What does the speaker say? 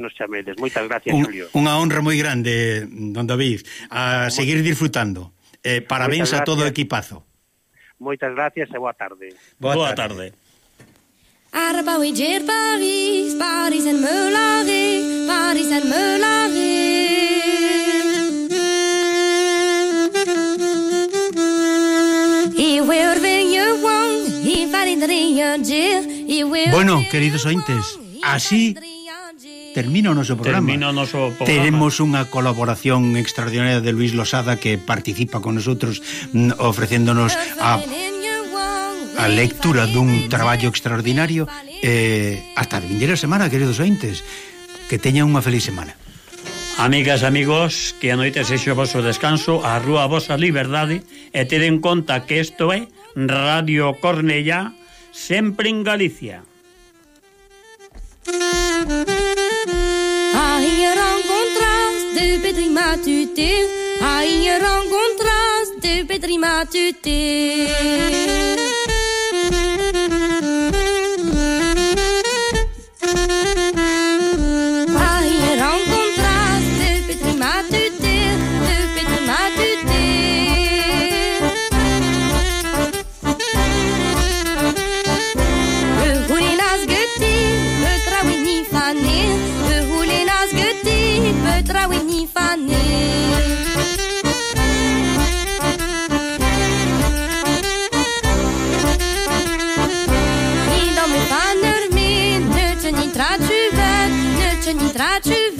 nos chamedes. Moitas gracias, Un, Julio. Unha honra moi grande, don David. A seguir disfrutando. Eh, parabéns a todo o equipazo. Moitas gracias e boa tarde. Boa, boa tarde. tarde. Arba e ger Paris, Paris en me lare, Paris en me lare. Bueno, queridos ointes, así termina o noso programa. Termina o noso programa. Teremos unha colaboración extraordinaria de Luis Losada que participa con nosotros mm, ofrecéndonos a a lectura dun traballo extraordinario eh, hasta a vindeira semana, queridos ointes que teñan unha feliz semana Amigas, amigos, que a noite sexo o vosso descanso, a rúa a vosa liberdade e ten en conta que isto é Radio Cornellá sempre en Galicia tutez, a y rencontras de Pedrima. pra te ver.